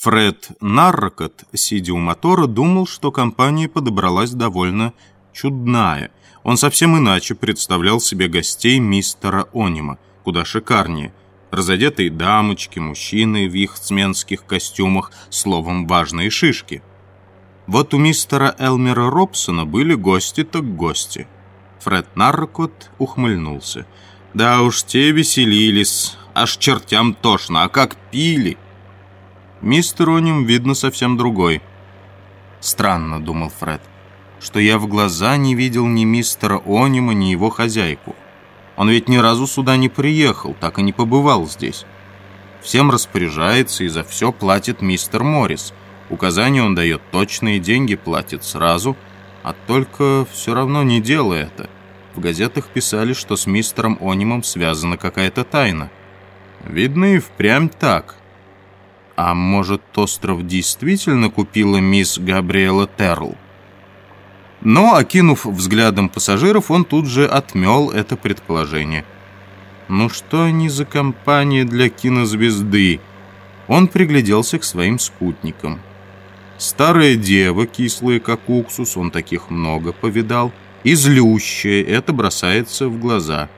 Фред Наррокот, сидя у мотора, думал, что компания подобралась довольно чудная. Он совсем иначе представлял себе гостей мистера Онима, куда шикарнее. Разодетые дамочки, мужчины в их сменских костюмах, словом, важные шишки. Вот у мистера Элмера Робсона были гости так гости. Фред Наррокот ухмыльнулся. «Да уж, те веселились, аж чертям тошно, а как пили!» Мистер Оним, видно, совсем другой. «Странно», — думал Фред, — «что я в глаза не видел ни мистера Онима, ни его хозяйку. Он ведь ни разу сюда не приехал, так и не побывал здесь. Всем распоряжается и за все платит мистер Моррис. Указания он дает точные, деньги платит сразу, а только все равно не делая это. В газетах писали, что с мистером Онимом связана какая-то тайна. Видно и впрямь так». А может, остров действительно купила мисс Габриэла Терл? Но, окинув взглядом пассажиров, он тут же отмел это предположение. Ну что они за компания для кинозвезды? Он пригляделся к своим спутникам. Старая дева, кислая как уксус, он таких много повидал. И злющая, это бросается в глаза.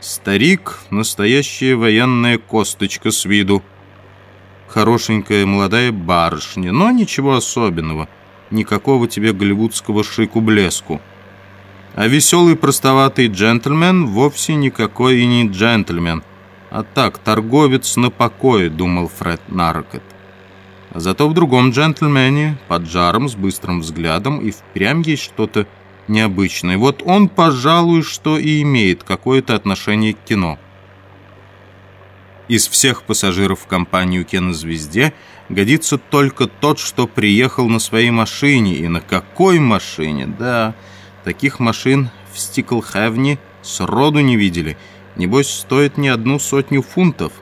Старик — настоящая военная косточка с виду хорошенькая молодая барышня, но ничего особенного, никакого тебе голливудского шику-блеску. А веселый простоватый джентльмен вовсе никакой и не джентльмен, а так, торговец на покое, думал Фред Наркет. Зато в другом джентльмене, под жаром, с быстрым взглядом, и впрямь есть что-то необычное. Вот он, пожалуй, что и имеет какое-то отношение к кино. Из всех пассажиров в компанию «Кинозвезде» годится только тот, что приехал на своей машине. И на какой машине? Да, таких машин в Стиклхевне сроду не видели. Небось, стоит не одну сотню фунтов.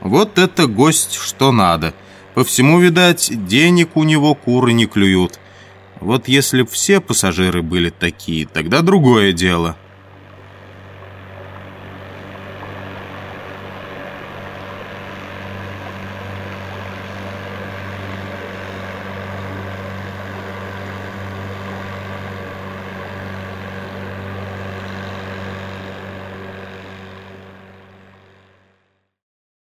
Вот это гость что надо. По всему, видать, денег у него куры не клюют. Вот если б все пассажиры были такие, тогда другое дело.